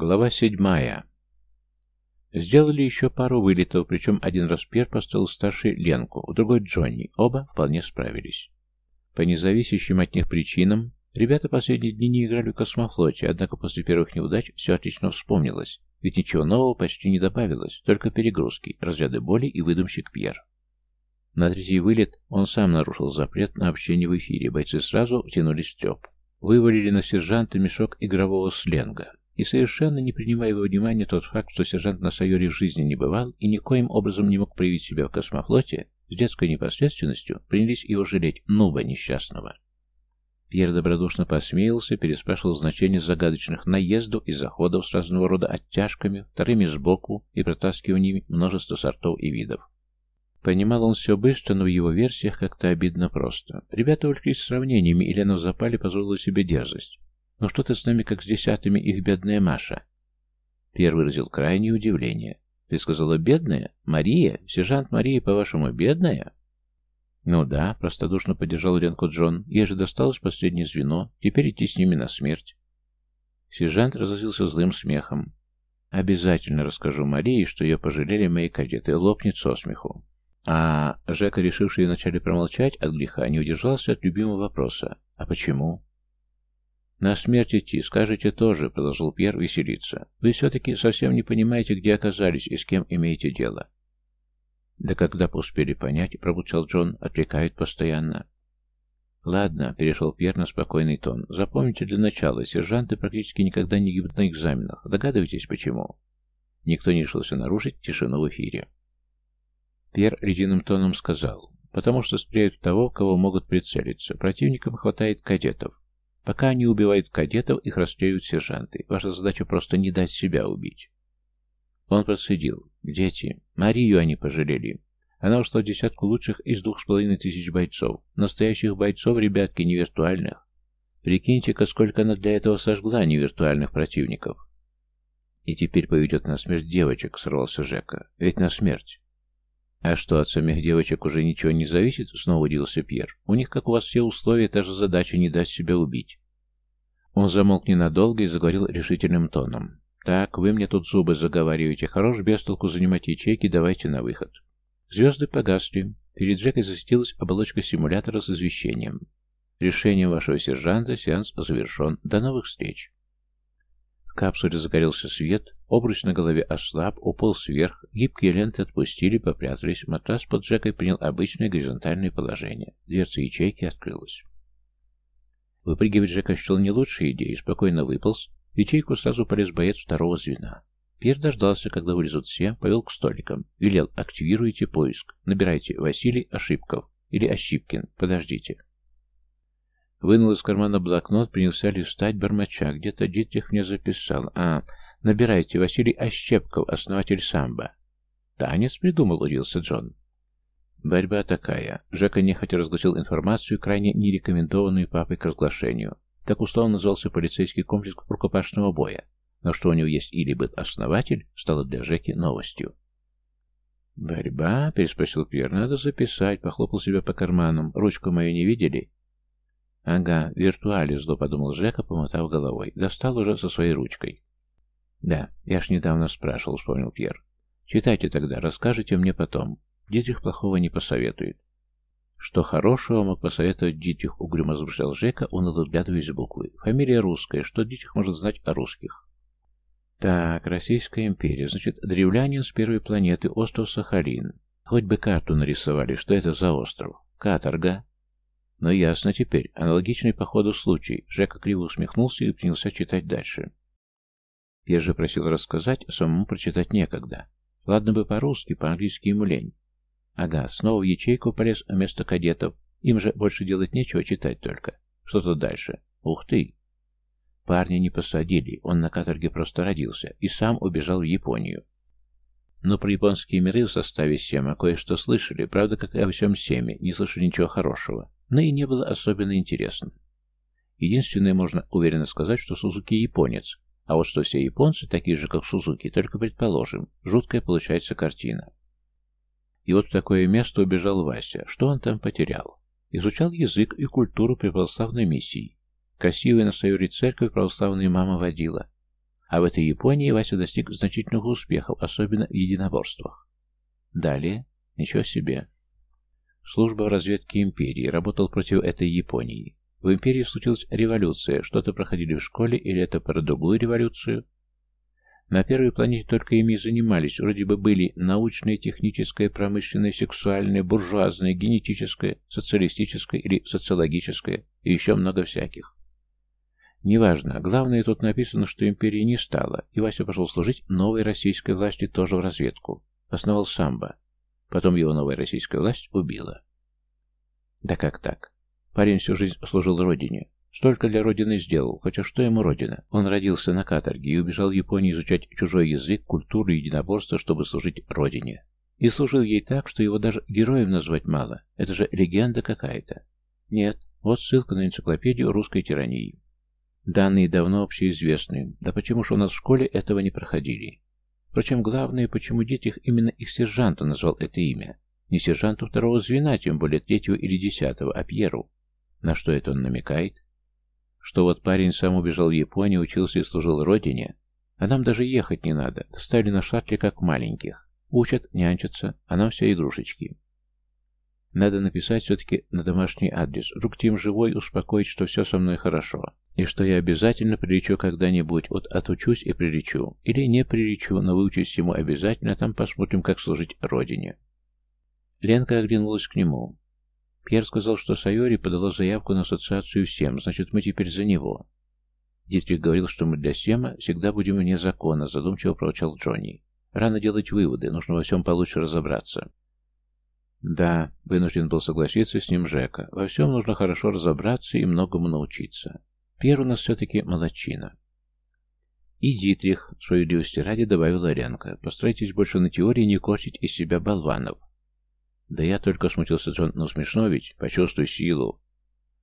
Глава седьмая. Сделали еще пару вылетов, причем один раз Пьер поставил старший Ленку, другой Джонни. Оба вполне справились. По независящим от них причинам, ребята последние дни не играли в космофлоте, однако после первых неудач все отлично вспомнилось, ведь ничего нового почти не добавилось, только перегрузки, разряды боли и выдумщик Пьер. На третий вылет он сам нарушил запрет на общение в эфире, бойцы сразу втянулись в треп. Вывалили на сержанта мешок игрового сленга. И совершенно не принимая во внимание тот факт, что сержант на Сайоре в жизни не бывал и никоим образом не мог проявить себя в космофлоте, с детской непосредственностью принялись его жалеть, нуба несчастного. Пьер добродушно посмеялся, переспрашивал значение загадочных наездов и заходов с разного рода оттяжками, вторыми сбоку и протаскиваниями множества сортов и видов. Понимал он все быстро, но в его версиях как-то обидно просто. Ребята увлеклись сравнениями, и Лена в запале позволила себе дерзость. «Ну что ты с нами, как с десятыми, их бедная Маша?» Первый выразил крайнее удивление. «Ты сказала бедная? Мария? Сержант Мария, по-вашему, бедная?» «Ну да», — простодушно поддержал Ленку Джон. «Ей же досталось последнее звено. Теперь идти с ними на смерть». Сержант разозлился злым смехом. «Обязательно расскажу Марии, что ее пожалели мои кадеты. Лопнет со смеху. А Жека, решивший вначале промолчать от греха, не удержался от любимого вопроса. «А почему?» «На смерть идти, скажете тоже», — продолжил Пьер веселиться. «Вы все-таки совсем не понимаете, где оказались и с кем имеете дело». «Да когда бы успели понять», — пробурчал Джон, — «отвлекают постоянно». «Ладно», — перешел Пьер на спокойный тон. «Запомните для начала, сержанты практически никогда не гибнут на экзаменах. Догадываетесь, почему?» Никто не решился нарушить тишину в эфире. Пьер ледяным тоном сказал, «Потому что стреляют того, кого могут прицелиться. Противникам хватает кадетов. Пока они убивают кадетов, их расстреливают сержанты. Ваша задача просто не дать себя убить». Он процедил, «Дети, Марию они пожалели. Она ушла десятку лучших из двух с половиной тысяч бойцов. Настоящих бойцов, ребятки, не виртуальных. Прикиньте-ка, сколько она для этого сожгла невиртуальных противников. И теперь поведет на смерть девочек, сорвался Жека. Ведь на смерть. «А что, от самих девочек уже ничего не зависит?» — снова удивился Пьер. «У них, как у вас, все условия, та же задача не даст себя убить». Он замолк ненадолго и заговорил решительным тоном. «Так, вы мне тут зубы заговариваете. Хорош без толку занимать ячейки, давайте на выход». Звезды погасли. Перед Джекой засветилась оболочка симулятора с извещением. Решением вашего сержанта сеанс завершен. До новых встреч капсуле загорелся свет, обруч на голове ослаб, упал сверх, гибкие ленты отпустили, попрятались, матрас под Джекой принял обычное горизонтальное положение. Дверца ячейки открылась. Выпрыгивать Джека счел не лучшей идеей, спокойно выполз, в ячейку сразу полез боец второго звена. Пьер дождался, когда вылезут все, повел к столикам, велел «активируйте поиск», набирайте «Василий Ошибков» или «Ощипкин», подождите. Вынул из кармана блокнот, принялся листать бормоча. Где-то Дитрих мне записал. А, набирайте, Василий Ощепков, основатель самбо. Танец придумал, удивился Джон. Борьба такая. Жека нехотя разгласил информацию, крайне нерекомендованную папой к разглашению. Так условно назывался полицейский комплекс рукопашного боя. Но что у него есть или быт основатель, стало для Жеки новостью. «Борьба?» — переспросил Пьер. «Надо записать», — похлопал себя по карманам. «Ручку мою не видели?» «Ага, виртуали зло», — подумал Жека, помотав головой. Достал уже со своей ручкой. «Да, я ж недавно спрашивал», — вспомнил Пьер. «Читайте тогда, расскажете мне потом. Дитрих плохого не посоветует». Что хорошего мог посоветовать Дитрих, угрюмо размышлял Жека, он вглядываясь в буквы. Фамилия русская, что Дитрих может знать о русских? Так, Российская империя, значит, древлянин с первой планеты, остров Сахалин. Хоть бы карту нарисовали, что это за остров. Каторга. Но ясно теперь, аналогичный по ходу случай. Жека криво усмехнулся и принялся читать дальше. Я же просил рассказать, самому прочитать некогда. Ладно бы по-русски, по-английски ему лень. Ага, снова в ячейку полез вместо кадетов. Им же больше делать нечего, читать только. Что-то дальше. Ух ты! Парня не посадили, он на каторге просто родился и сам убежал в Японию. Но про японские миры в составе Сема кое-что слышали, правда, как и о всем Семе, не слышали ничего хорошего но и не было особенно интересно. Единственное, можно уверенно сказать, что Сузуки японец, а вот что все японцы такие же, как Сузуки, только предположим, жуткая получается картина. И вот в такое место убежал Вася. Что он там потерял? Изучал язык и культуру при православной миссии. Красивая на Союре церковь православная мама водила. А в этой Японии Вася достиг значительных успехов, особенно в единоборствах. Далее, ничего себе. Служба в разведке империи работал против этой Японии. В империи случилась революция, что-то проходили в школе, или это про другую революцию? На первой планете только ими и занимались, вроде бы были научное, техническое, промышленное, сексуальное, буржуазное, генетическое, социалистическое или социологическое, и еще много всяких. Неважно, главное, тут написано, что империи не стало, и Вася пошел служить новой российской власти тоже в разведку. Основал самбо. Потом его новая российская власть убила. Да как так? Парень всю жизнь служил родине. Столько для родины сделал, хотя что ему родина? Он родился на каторге и убежал в Японию изучать чужой язык, культуру и единоборство, чтобы служить родине. И служил ей так, что его даже героем назвать мало. Это же легенда какая-то. Нет, вот ссылка на энциклопедию русской тирании. Данные давно общеизвестны. Да почему же у нас в школе этого не проходили? Впрочем, главное, почему Дитрих именно их сержанта назвал это имя. Не сержанту второго звена, тем более третьего или десятого, а Пьеру. На что это он намекает? Что вот парень сам убежал в Японию, учился и служил родине, а нам даже ехать не надо, ставили на шаттле как маленьких. Учат, нянчатся, а нам все игрушечки. Надо написать все-таки на домашний адрес. Вдруг Тим живой, успокоить, что все со мной хорошо. И что я обязательно прилечу когда-нибудь. Вот отучусь и прилечу. Или не прилечу, но выучусь ему обязательно, а там посмотрим, как служить родине. Ленка оглянулась к нему. Пьер сказал, что Сайори подала заявку на ассоциацию всем, значит, мы теперь за него. Дитрих говорил, что мы для Сема всегда будем вне закона, задумчиво проворчал Джонни. Рано делать выводы, нужно во всем получше разобраться. Да, вынужден был согласиться с ним Жека. Во всем нужно хорошо разобраться и многому научиться. Пьер у нас все-таки молодчина. И Дитрих, справедливости ради, добавил Ленка. Постарайтесь больше на теории не корчить из себя болванов. Да я только смутился Джон, но смешно ведь, почувствуй силу.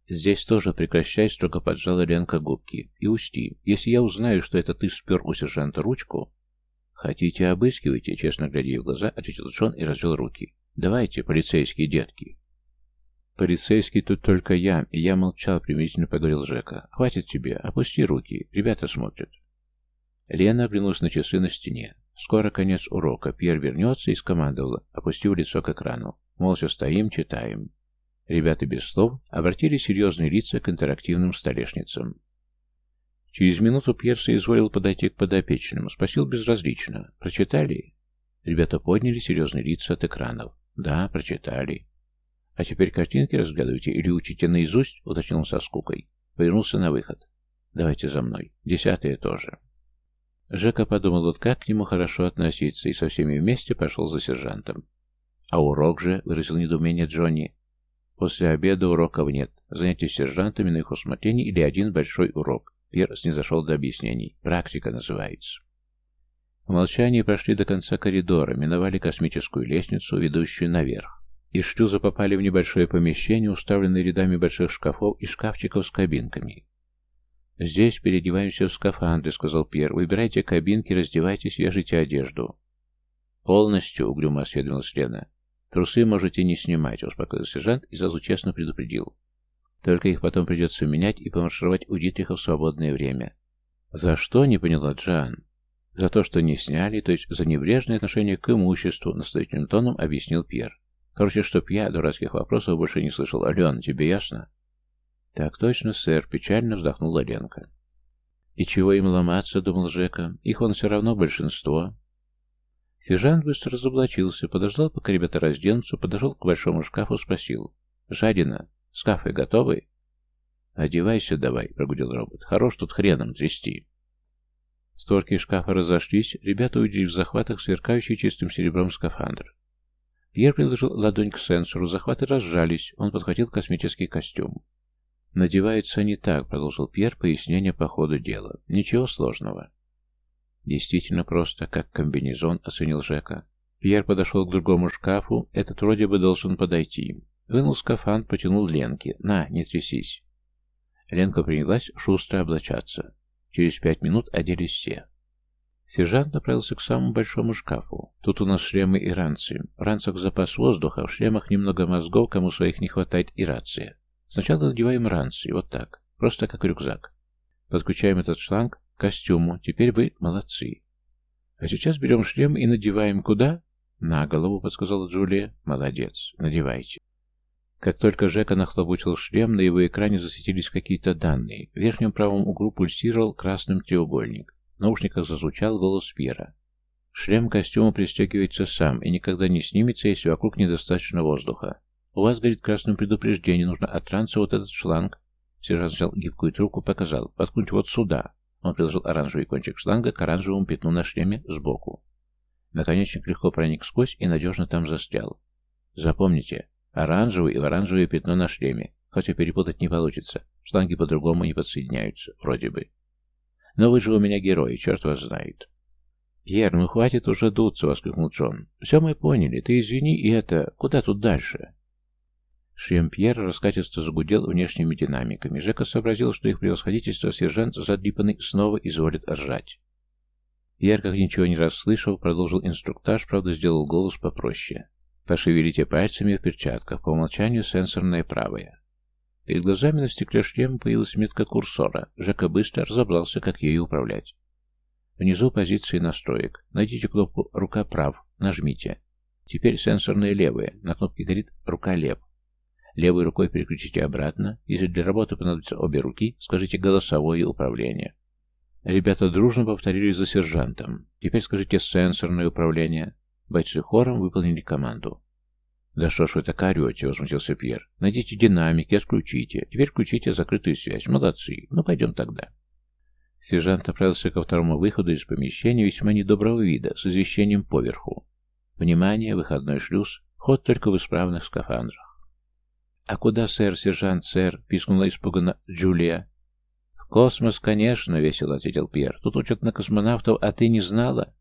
Здесь тоже прекращай, строго поджала Ленка губки. И усти, если я узнаю, что это ты спер у сержанта ручку... Хотите, обыскивайте, честно глядя в глаза, ответил Джон и развел руки. Давайте, полицейские детки. Полицейский тут только я, и я молчал, примирительно поговорил Жека. Хватит тебе, опусти руки, ребята смотрят. Лена оглянулась на часы на стене. Скоро конец урока. Пьер вернется и скомандовал, опустив лицо к экрану. Молча стоим, читаем. Ребята без слов обратили серьезные лица к интерактивным столешницам. Через минуту Пьер соизволил подойти к подопечному. Спросил безразлично. «Прочитали?» Ребята подняли серьезные лица от экранов. «Да, прочитали». «А теперь картинки разглядывайте или учите наизусть?» — уточнил со скукой. Повернулся на выход. «Давайте за мной. Десятые тоже». Жека подумал, вот как к нему хорошо относиться, и со всеми вместе пошел за сержантом. «А урок же?» — выразил недоумение Джонни. «После обеда уроков нет. Занятия с сержантами на их усмотрение или один большой урок». Пьер снизошел до объяснений. «Практика называется». В молчании прошли до конца коридора, миновали космическую лестницу, ведущую наверх. Из шлюза попали в небольшое помещение, уставленное рядами больших шкафов и шкафчиков с кабинками. «Здесь переодеваемся в скафандры», — сказал Пьер. «Выбирайте кабинки, раздевайтесь, вяжите одежду». «Полностью», — угрюмо осведомилась Лена. «Трусы можете не снимать», — успокоил сержант и сразу честно предупредил. «Только их потом придется менять и помаршировать у Дитриха в свободное время». «За что?» — не поняла Джан. «За то, что не сняли, то есть за небрежное отношение к имуществу», — настоятельным тоном объяснил Пьер. «Короче, чтоб я дурацких вопросов больше не слышал. Ален, тебе ясно?» «Так точно, сэр», — печально вздохнула Ленка. «И чего им ломаться?» — думал Жека. «Их он все равно большинство». Сержант быстро разоблачился, подождал, пока ребята разденутся, подошел к большому шкафу, спросил. «Жадина, скафы готовы?» «Одевайся давай», — прогудел робот. «Хорош тут хреном трясти». Створки шкафа разошлись, ребята увидели в захватах сверкающий чистым серебром скафандр. Пьер приложил ладонь к сенсору, захваты разжались, он подхватил космический костюм. «Надеваются не так», — продолжил Пьер пояснение по ходу дела. «Ничего сложного». «Действительно просто, как комбинезон», — оценил Жека. Пьер подошел к другому шкафу, этот вроде бы должен подойти. Вынул скафан, потянул Ленке. «На, не трясись». Ленка принялась шустро облачаться. Через пять минут оделись все. Сержант направился к самому большому шкафу. Тут у нас шлемы и ранцы. В ранцах запас воздуха, в шлемах немного мозгов, кому своих не хватает, и рация. Сначала надеваем ранцы, вот так, просто как рюкзак. Подключаем этот шланг к костюму. Теперь вы молодцы. А сейчас берем шлем и надеваем куда? На голову, подсказала Джулия. Молодец. Надевайте. Как только Жека нахлобучил шлем, на его экране засветились какие-то данные. В верхнем правом углу пульсировал красным треугольник. В наушниках зазвучал голос Пьера. Шлем костюма пристегивается сам и никогда не снимется, если вокруг недостаточно воздуха. У вас горит красным предупреждение, нужно от транса вот этот шланг. Сержант взял гибкую трубку, показал. Воткнуть вот сюда. Он приложил оранжевый кончик шланга к оранжевому пятну на шлеме сбоку. Наконечник легко проник сквозь и надежно там застрял. Запомните, оранжевый и оранжевое пятно на шлеме. Хотя перепутать не получится. Шланги по-другому не подсоединяются, вроде бы. Но вы же у меня герои, черт вас знает. «Пьер, ну хватит уже дуться!» — воскликнул Джон. «Все мы поняли. Ты извини, и это... Куда тут дальше?» Шлем Пьера раскатисто загудел внешними динамиками. Жека сообразил, что их превосходительство сержант задрипанный снова изволит ржать. Как ничего не расслышал, продолжил инструктаж, правда, сделал голос попроще. Пошевелите пальцами в перчатках, по умолчанию сенсорная правая. Перед глазами на стекле шлема появилась метка курсора. Жека быстро разобрался, как ею управлять. Внизу позиции настроек. Найдите кнопку «Рука прав», нажмите. Теперь сенсорная левая. На кнопке горит «Рука лев». Левой рукой переключите обратно. Если для работы понадобятся обе руки, скажите «голосовое управление». Ребята дружно повторили за сержантом. Теперь скажите «сенсорное управление». Бойцы хором выполнили команду. «Да что ж вы так орете?» — возмутился Пьер. «Найдите динамики, отключите. Теперь включите закрытую связь. Молодцы. Ну, пойдем тогда». Сержант направился ко второму выходу из помещения весьма недоброго вида, с извещением поверху. «Внимание! Выходной шлюз. Ход только в исправных скафандрах». «А куда, сэр, сержант, сэр?» — пискнула испуганно Джулия. «В космос, конечно», — весело ответил Пьер. «Тут учат на космонавтов, а ты не знала?»